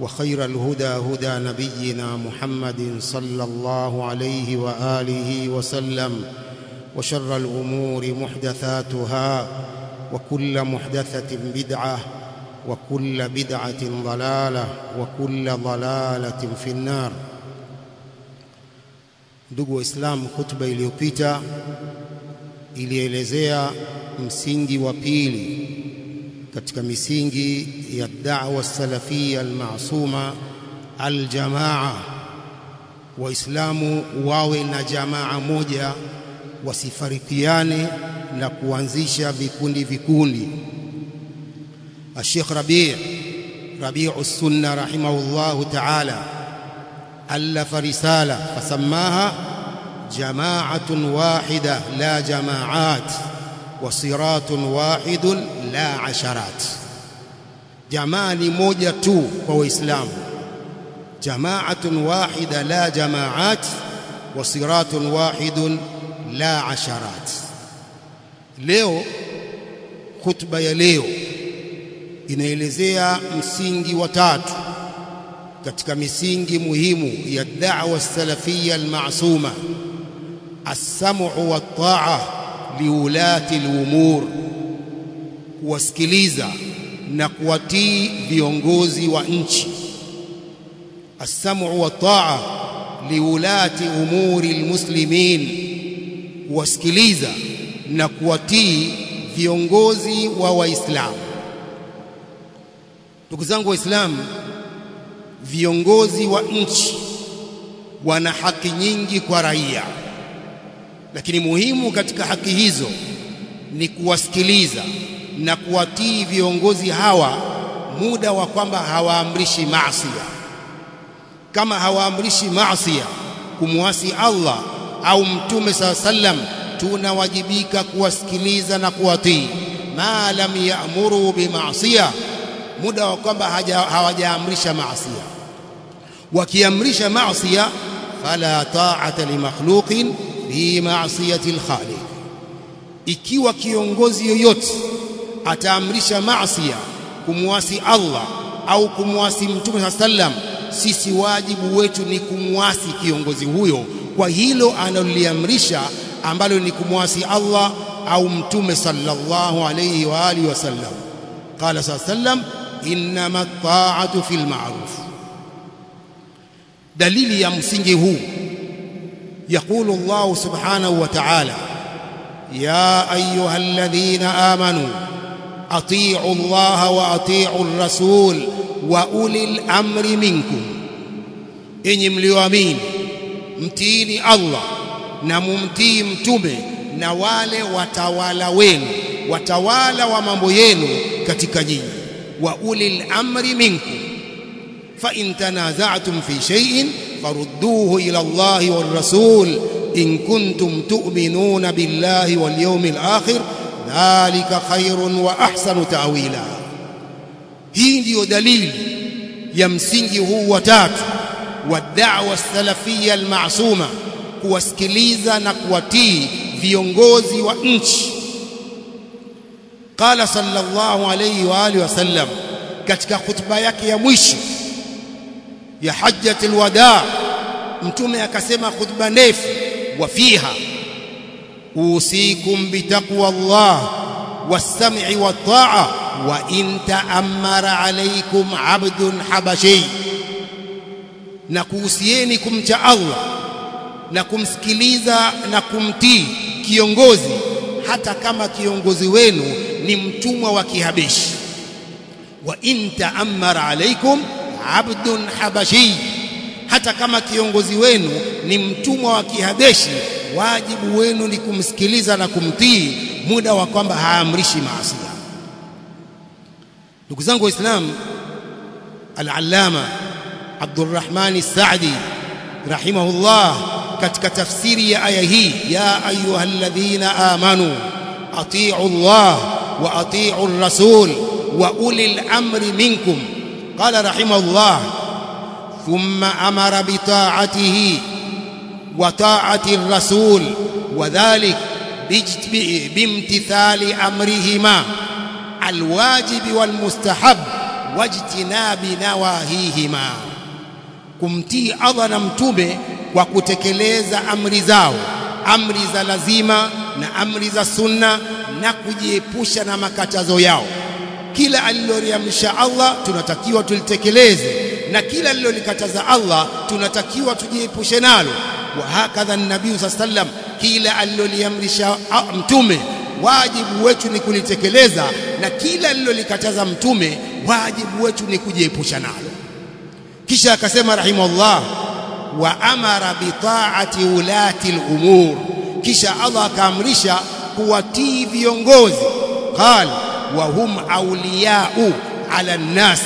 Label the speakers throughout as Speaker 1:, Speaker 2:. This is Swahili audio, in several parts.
Speaker 1: وخير الهدى هدى نبينا محمد صلى الله عليه وآله وسلم وشر الأمور محدثاتها وكل محدثة بدعة وكل بدعة ضلالة وكل ضلالة في النار. Ndugu waislamu hutuba iliyopita ilielezea msingi wa pili katika misingi ya da'wa salafia almasuma aljamaa waislamu wawe na jamaa moja wasifarikiane na kuanzisha vikundi vikundi الشيخ ربيع ربيع السنة رحمه الله تعالى ألف رسالة فسماها جماعة واحدة لا جماعات وصراط واحد la asharat jamaa ni moja tu kwa waislamu jamaatun wahida la jamaat wa siratun wahidun la asharat leo khutba ya leo inaelezea msingi wa tatu katika misingi muhimu ya da'wa salafiyya al-ma'suma as-sam'u wat-ta'ah liulati al-umur kuwasikiliza na kuwatii viongozi wa nchi. As-sam'u wa ta'a liulati umuri al-muslimin kuwasikiliza na kuwatii viongozi wa waislamu. Ndugu zangu waislamu viongozi wa nchi wana haki nyingi kwa raia lakini muhimu katika haki hizo ni kuwasikiliza na kuwatii viongozi hawa muda wa kwamba hawaamrishi maasi kama hawaamrishi maasi kumwasi Allah au mtume saa sallam tunawajibika kuwasikiliza na kuwatii. Ma lam ya'muru bimaasiya muda wa kwamba hawajaamrisha maasiya. Wakiamrisha maasiya fala ta'ata li fi ma'siyati al-khaliq. Ikiwa kiongozi yoyote ataamrisha maasiya kumwasi Allah au kumwasi mtume sallam sisi wajibu wetu ni kumwasi kiongozi huyo. Kwa hilo analoliamrisha ambalo ni kumwasi Allah au mtume sallallahu alayhi wa alihi wasallam. Qala sallam innama ta'atu fil ma'ruf. Dalili ya msingi huu يقول الله سبحانه وتعالى يا أيها الذين آمنوا أطيعوا الله وأطيعوا الرسول وأولي الأمر منكم. إني أمين متيني الله نممتي متومة نوالي وتوالا وين وتوالا ومambo yenu وأولي الأمر منكم. فإن تنازعتم في شيء فردوه إلى الله والرسول إن كنتم تؤمنون بالله واليوم الآخر ذلك خير وأحسن تأويلا. هين ديو دليل يمسنجه وتات والدعوة السلفية المعصومة. واسكليزا نقوتي في ينغوز وإنش. قال صلى الله عليه وآله وسلم كتك خطبا يكي يمشي ya hajjatul wadaa mtume akasema khutba ndefu wa fiha usikum bitaqwallah was-sam'i wat-ta'a wa in ta'ammara alaykum 'abdun habashi na kuhusieni kumcha Allah na kumsikiliza na kumtii kiongozi hata kama kiongozi wenu ni mtumwa wa kihabeshi. Wa in ta'ammara alaykum 'abdun habashi. Hata kama kiongozi wenu ni mtumwa wa kihabeshi wajibu wenu ni kumsikiliza na kumtii muda wa kwamba haamrishi maasi. Ndugu zangu waislamu al-allama Abdurrahman As-Sa'di rahimahullah katika tafsiri ya aya hii ya ayyuhalladhina amanu atii'u Allah wa atii'u ar-rasul wa ulil amri minkum rahimahullah thumma amara bi ta'atihi wa ta'ati ar-rasul wa dhalik bimtithali amrihima al-wajib wajtinabi nawahihima kumtii Allah na mtume kwa kutekeleza amri zao amri za lazima na amri za sunna na kujiepusha na makatazo yao kila aliloliamsha Allah tunatakiwa tulitekeleze. Na kila alilolikataza Allah tunatakiwa tujiepushe nalo. Wa hakadha nabii sallam kila aliloliamrisha mtume wajibu wetu ni kulitekeleza. Na kila alilolikataza mtume wajibu wetu ni kujiepusha nalo. Kisha akasema rahimahullah wa amara bitaati ulati al-umur. Kisha Allah akaamrisha kuwatii viongozi. Qal wa hum awliya'u ala an-nas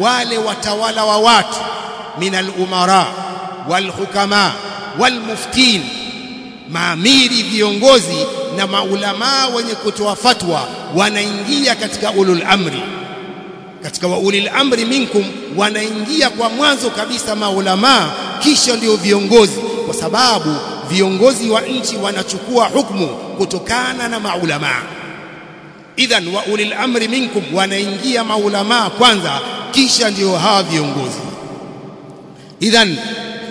Speaker 1: wale watawala wa watu min al-umara wal hukama wal muftin maamiri viongozi na maulamaa wenye kutoa fatwa wanaingia katika ulul amri. Katika wa ulil amri minkum wanaingia kwa mwanzo kabisa maulamaa kisha ndio viongozi. Kwa sababu viongozi wa nchi wanachukua hukumu kutokana na maulamaa idhan wa ulil amri minkum wanaingia maulamaa kwanza kisha ndio hawa viongozi. Idhan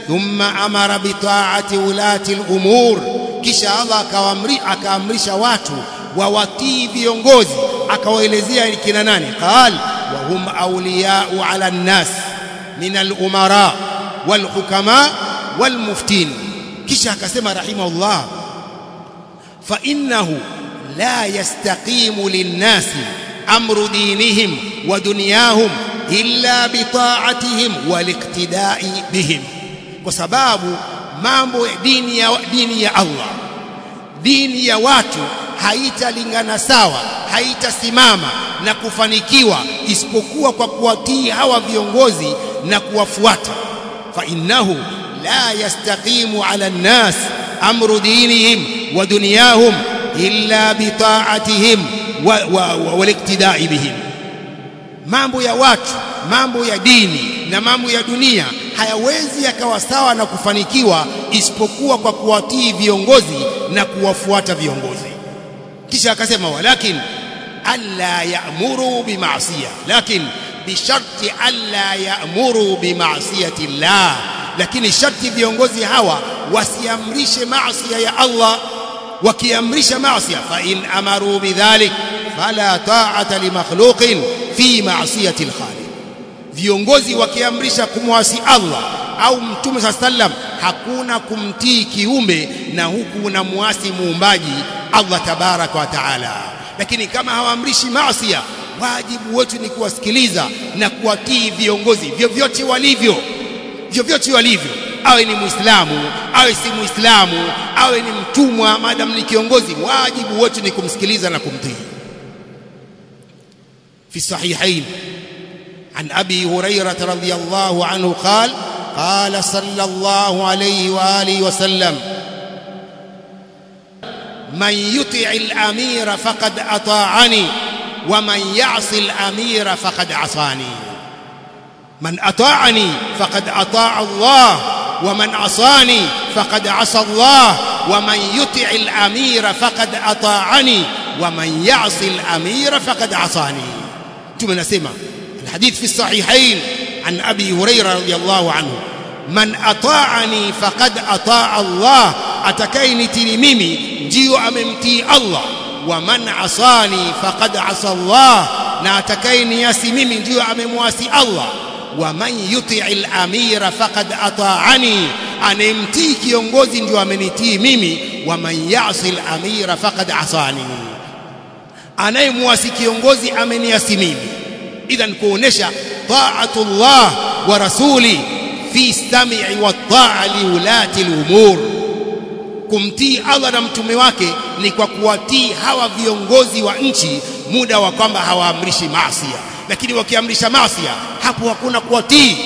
Speaker 1: thumma amara bitaati ulati al-umur kisha Allah akaamri akaamrisha watu wawatii viongozi akawaelezea kina nani. Qal wa hum awliya'u 'ala an-nas min alumara walhukama wal-hukama kisha akasema rahimahullah fa innahu la yastaqimu lin-nasi amru dinihim wa dunyahum illa bitaatihim waliktidai bihim. Kwa sababu mambo dini ya dini ya Allah dini ya watu haitalingana sawa haitasimama na kufanikiwa isipokuwa kwa kuwatii hawa viongozi na kuwafuata. Fa innahu la yastaqimu ala nnas amru dinihim wa dunyahum illa bitaatihim waliktidai wa, wa, bihim. Mambo ya watu mambo ya dini na mambo ya dunia hayawezi yakawa sawa na kufanikiwa isipokuwa kwa kuwatii viongozi na kuwafuata viongozi. Kisha akasema walakin alla ya'muru bima'siyah lakin bisharti alla ya'muru bima'siyati llah. Lakini sharti viongozi hawa wasiamrishe maasi ya Allah wakiamrisha maasi fa in amaru bidhalik fala ta'ata li makhluqin fi ma'siyati al-khaliq viongozi wakiamrisha kumwasi Allah au mtume sa sallam hakuna kumtii kiumbe na huku na muasi muumbaji Allah tabaraka wa taala. Lakini kama hawaamrishi maasi wajibu wetu ni kuwasikiliza na kuwatii viongozi vyovyote walivyo vyovyote walivyo awe ni muislamu awe si muislamu awe ni mtumwa madam ni kiongozi wajibu wetu ni kumsikiliza na kumtii. في الصحيحين عن أبي هريرة رضي الله عنه قال قال صلى الله عليه وآله وسلم من يطع الأمير فقد أطاعني ومن يعص الأمير فقد عصاني من أطاعني فقد أطاع الله ومن عصاني فقد عصى الله ومن يطع الأمير فقد أطاعني ومن يعصي الأمير فقد عصاني. أنتم nasema الحديث في الصحيحين عن أبي هريرة رضي الله عنه. من أطاعني فقد أطاع الله. اتكيني mimi جيو اممتي الله. ومن عصاني فقد عصى الله. لا na atakayeniasi mimi جيو amemwasi الله. Wa man yuti al-amira faqad ata'ani anemtii kiongozi ndio amenitii mimi wa man ya'sil al-amira faqad asani anayemwasi kiongozi ameniasi mimi. Idhan kuonesha ta'atullah wa rasuli fi sam'i wa ta'a li ulati al-umur kumtii Allah na mtume wake ni kwa kuwatii hawa viongozi wa nchi muda wa kwamba hawaamrishi maasi lakini wakiamrisha maasi hapo hakuna kuwatii.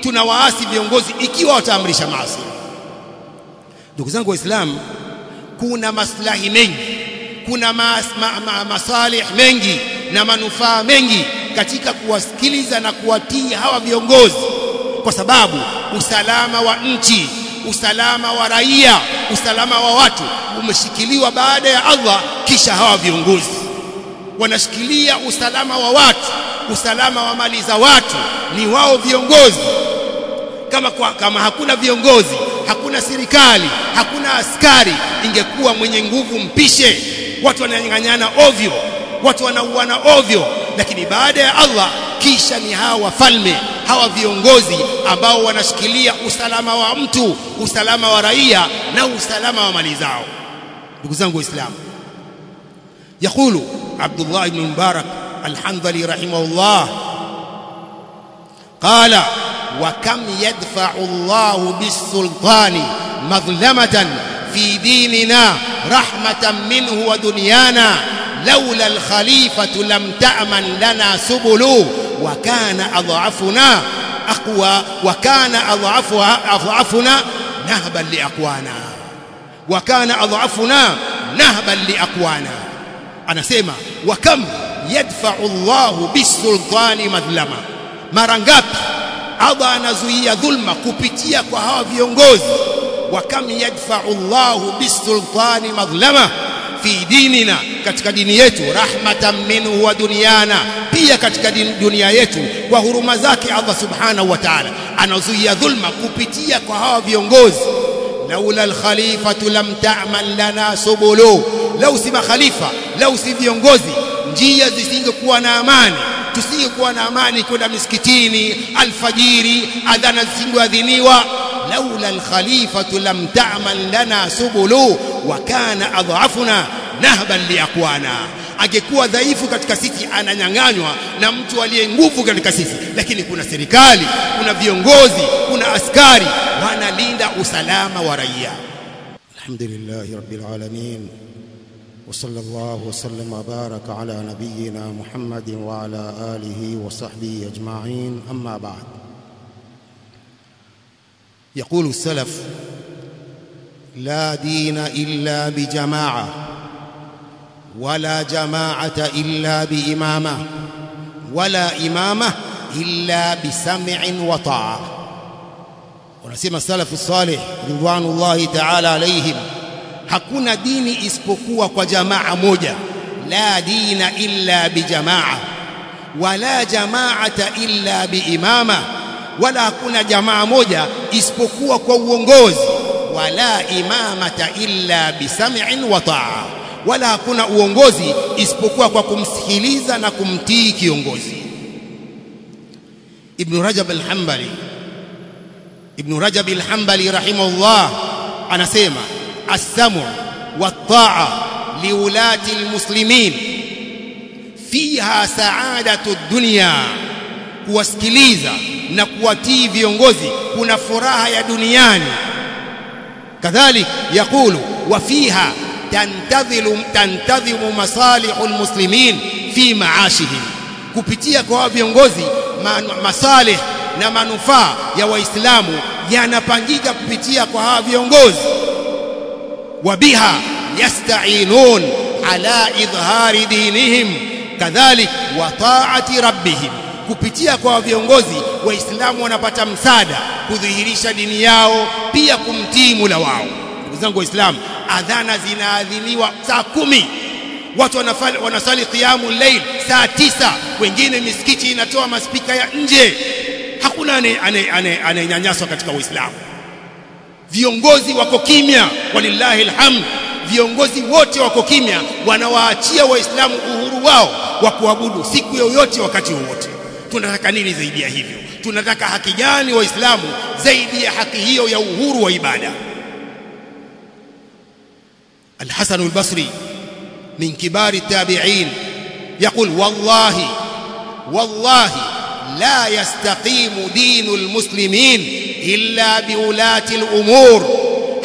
Speaker 1: Tunawaasi viongozi ikiwa wataamrisha maasi. Ndugu zangu waislamu kuna maslahi mengi kuna mas, ma, ma, masalih mengi na manufaa mengi katika kuwasikiliza na kuwatii hawa viongozi. Kwa sababu usalama wa nchi usalama wa raia usalama wa watu umeshikiliwa baada ya Allah kisha hawa viongozi wanashikilia usalama wa watu, usalama wa mali za watu, ni wao viongozi. Kama, kwa, kama hakuna viongozi, hakuna serikali, hakuna askari, ingekuwa mwenye nguvu mpishe. Watu wananyang'anyana ovyo, watu wanauana ovyo, lakini baada ya Allah kisha ni hawa wafalme hawa viongozi ambao wanashikilia usalama wa mtu, usalama wa raia na usalama wa mali zao. Ndugu zangu Waislamu, yakulu عبد الله بن مبارك الحنظلي رحمه الله. قال وكم يدفع الله بالسلطان مظلمة في ديننا رحمة منه ودنيانا لولا الخليفة لم تأمن لنا سبل وكان أضعفنا أقوى وكان أضعفها أضعفنا نهبا لأقوانا وكان أضعفنا نهبا لأقوانا anasema wa kam yadfa'u Allahu bisultani madhlama? Mara ngapi Allah anazuia dhulma kupitia kwa hawa viongozi? Wa kam yadfa'u Allahu bisultani madhlama? Fi dinina katika dini yetu rahmatan minhu wa duniana pia katika dunia yetu kwa huruma zake Allah subhanahu wa ta'ala anazuia dhulma kupitia kwa hawa viongozi. Laula alkhalifatu lam ta'man lana subulu lau si makhalifa lau si viongozi njia zisingekuwa na amani. Tusingekuwa na amani kwenda misikitini alfajiri adhana zisingeadhiniwa. Laula alkhalifatu lam ta'mal lana subulu wa kana adhafuna nahban liaqwana. Angekuwa dhaifu katika sisi ananyang'anywa na mtu aliye nguvu katika sisi. Lakini kuna serikali kuna viongozi kuna askari wanalinda usalama wa raia.
Speaker 2: Alhamdulillahi rabbil alamin وصلى الله وسلم وبارك على نبينا محمد وعلى آله وصحبه أجمعين. أما بعد
Speaker 1: يقول السلف لا دين إلا بجماعة ولا جماعة إلا بإمامة ولا إمامة إلا بسمع وطاعة. ونسمى السلف الصالح رضوان الله تعالى عليهم. Hakuna dini isipokuwa kwa jamaa moja. La dina illa bijamaa wala jamaata illa biimama wala hakuna jamaa moja isipokuwa kwa uongozi. Wala imamata illa bisam'in wa taa. Wala hakuna uongozi isipokuwa kwa kumsikiliza na kumtii kiongozi. Ibn rajab al-hanbali ibn rajab al-hanbali rahimahullah anasema السمع والطاعة لولاة المسلمين فيها سعادة الدنيا kuwasikiliza na kuwatii viongozi kuna furaha ya duniani kadhalik yakulu wa fiha tantadhilu tantadhimu masalihu almuslimin fi maashihim kupitia kwa viongozi masalih na manufaa ya waislamu yanapangika kupitia kwa hawa viongozi وبها يستعينون على إظهار دينهم كذلك وطاعة ربهم kupitia kwa viongozi waislamu wanapata msaada kudhihirisha dini yao pia kumtii mula wao ndugu zangu waislamu adhana zinaadhiniwa saa kumi watu wanafali, wanasali qiyamu layl saa tisa wengine misikiti inatoa maspika ya nje hakuna anayenyanyaswa katika uislamu viongozi wako kimya walillahi alhamd viongozi wote wako kimya wanawaachia waislamu uhuru wao wa kuabudu siku yoyote wakati wowote tunataka nini zaidi ya hivyo tunataka haki gani waislamu zaidi ya haki hiyo ya uhuru wa ibada الحسن البصري من كبار التابعين يقول والله والله لا يستقيم دين المسلمين illa biulati al-umur.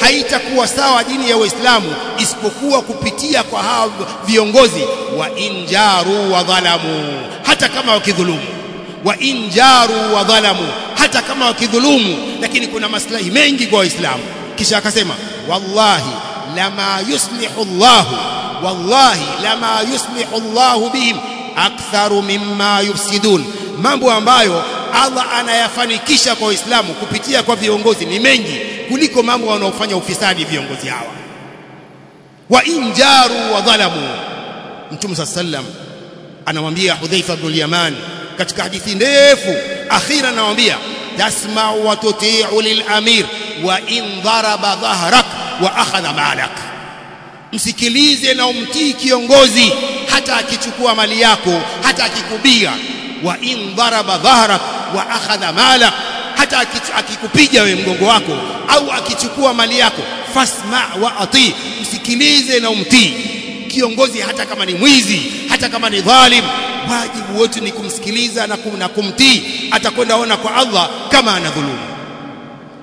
Speaker 1: Haitakuwa sawa dini ya Uislamu isipokuwa kupitia kwa hao viongozi. Wa injaru wa dhalamu hata kama wakidhulumu. Wa injaru wa dhalamu hata kama wakidhulumu. Lakini kuna maslahi mengi kwa waislamu. Kisha akasema wallahi lama yuslihu Allah wallahi lama yuslihu Allah bihim aktharu mimma yufsidun. Mambo ambayo Allah anayafanikisha kwa Waislamu kupitia kwa viongozi ni mengi kuliko mambo wanaofanya ufisadi viongozi hawa. Wa injaru wa dhalamu. Mtume sallam anamwambia Hudhaifa ibn al-Yaman katika hadithi ndefu akhira anamwambia tasma'u wa tuti'u lil amir wa in daraba dhahrak wa akhadha malak msikilize na umtii kiongozi hata akichukua mali yako hata akikubia. Wa in daraba dhahrak wa akhadha mala hata akikupiga wewe mgongo wako au akichukua mali yako fasma wa ati msikilize na umtii. Kiongozi hata kama ni mwizi hata kama ni dhalim wajibu wetu ni kumsikiliza na, kum, na kumtii. Atakwenda ona kwa Allah kama anadhulumu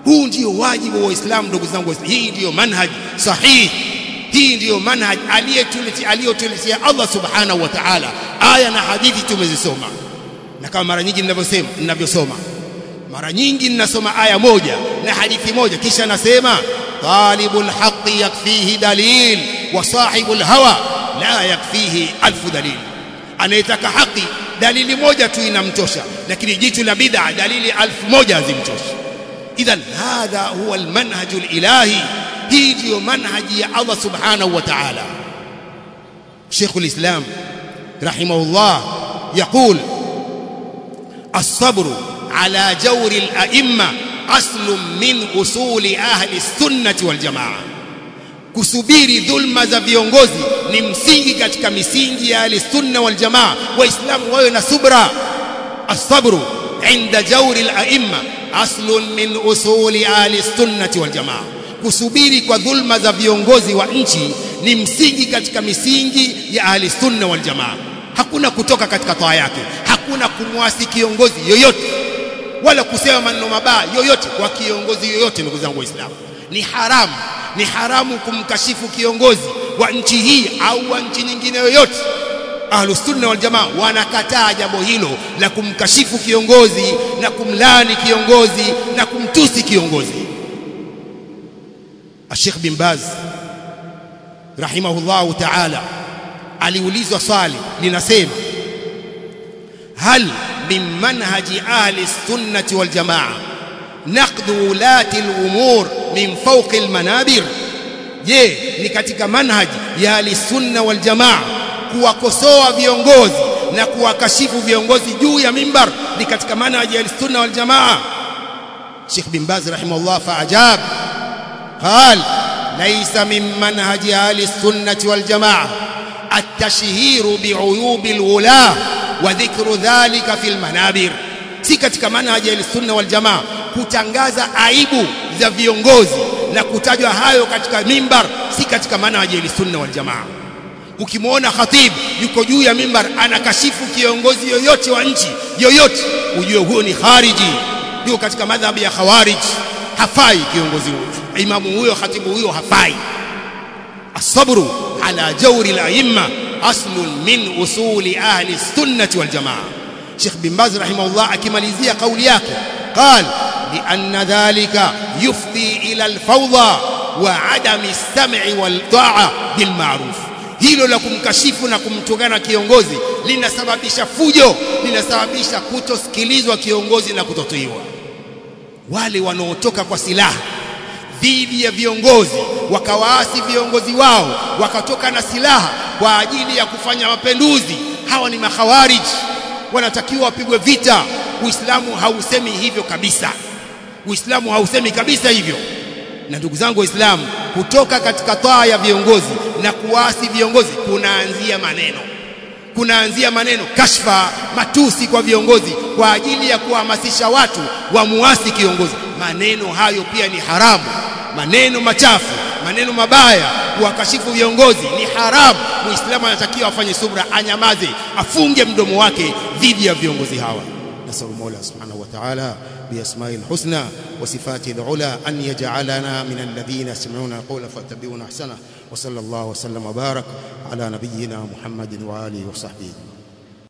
Speaker 1: huu ndio wajibu wa Uislamu ndugu zangu hii ndiyo manhaj sahihi hii ndiyo manhaj aliyotuletea Allah subhanahu wa ta'ala. Aya na hadithi tumezisoma na kama mara nyingi ninavyosema ninavyosoma. Mara nyingi ninasoma aya moja na hadithi moja kisha nasema talibul haqqi yakfihi dalil wa sahibul hawa la yakfihi alfu dalil. Anayetaka haki dalili moja tu inamtosha lakini jitu la bid'a dalili alfu moja hazimtoshi. Idhan hadha huwa almanhajul ilahi hii ndiyo manhaji ya Allah subhanahu wa ta'ala. Sheikh al-Islam rahimahullah asabru ala jauri al-a'imma aslum min usuli ahli sunnati wal jamaa kusubiri dhulma za viongozi ni msingi katika misingi ya ahli sunna wal jamaa waislamu wawe na subra. Asabru inda jauri al-a'imma aslun min usuli ahli sunnati wal jamaa. Kusubiri kwa dhulma za viongozi wa nchi ni msingi katika misingi ya ahli sunna wal jamaa. Hakuna kutoka katika toa yake hakuna kumwasi kiongozi yoyote wala kusema maneno mabaya yoyote kwa kiongozi yoyote ndugu zangu waislamu. Ni haramu ni haramu kumkashifu kiongozi wa nchi hii au wa nchi nyingine yoyote. Ahlusunna waljamaa wal jamaa wanakataa jambo hilo la kumkashifu kiongozi na kumlani kiongozi na kumtusi kiongozi. Ashekh bin Baz rahimahullahu ta'ala aliulizwa swali linasema hal min manhaji ahli sunnati wal jamaa naqdu ulati al-umur min fawqi al-manabir je ni katika manhaji ya ahli sunna wal jamaa kuwakosoa viongozi na kuwakashifu viongozi juu ya mimbar ni katika manhaji ya ahli sunna wal jamaa Sheikh bin Baz rahimahullah faajab قال ليس من منهج اهل السنه والجماعه التشهير بعيوب wa dhikru dhalika fil manabir. Si katika manhaji sunna wal jamaa kutangaza aibu za viongozi na kutajwa hayo katika mimbar si katika manhaji sunna wal jamaa. Ukimwona khatib yuko juu ya mimbar anakashifu kiongozi yoyote wa nchi yoyote ujue huyo ni khariji. Yuko katika madhhabu ya khawarij hafai kiongozi huyo. Imamu huyo khatibu huyo hafai. Asabru ala jauri la imma الأئمة أصل من أصول أهل السنة والجماعة شيخ بن باز رحمه الله أكماليزية قولياك قال لأن ذلك يفضي إلى الفوضى وعدم السمع والطاعة بالمعروف hilo la kumkashifu na kumtungana kiongozi linasababisha fujo linasababisha kutosikilizwa kiongozi na kutotiiwa wale wanaotoka kwa silaha dhidi ya viongozi wakawaasi viongozi wao wakatoka na silaha kwa ajili ya kufanya mapinduzi. Hawa ni makhawarij wanatakiwa wapigwe vita. Uislamu hausemi hivyo kabisa. Uislamu hausemi kabisa hivyo. Na ndugu zangu waislamu kutoka katika taa ya viongozi na kuasi viongozi kunaanzia maneno kunaanzia maneno kashfa matusi kwa viongozi kwa ajili ya kuhamasisha watu wamuasi kiongozi maneno hayo pia ni haramu maneno machafu maneno mabaya kuwakashifu viongozi ni haramu muislamu anatakiwa afanye subra anyamaze afunge mdomo wake dhidi ya viongozi hawa
Speaker 2: نسأل المولى سبحانه وتعالى بأسمائه الحسنى وصفاته العلى أن يجعلنا من الذين يستمعون القول فاتبعون أحسنه وصلى الله وسلم وبارك على نبينا محمد وآله وصحبه.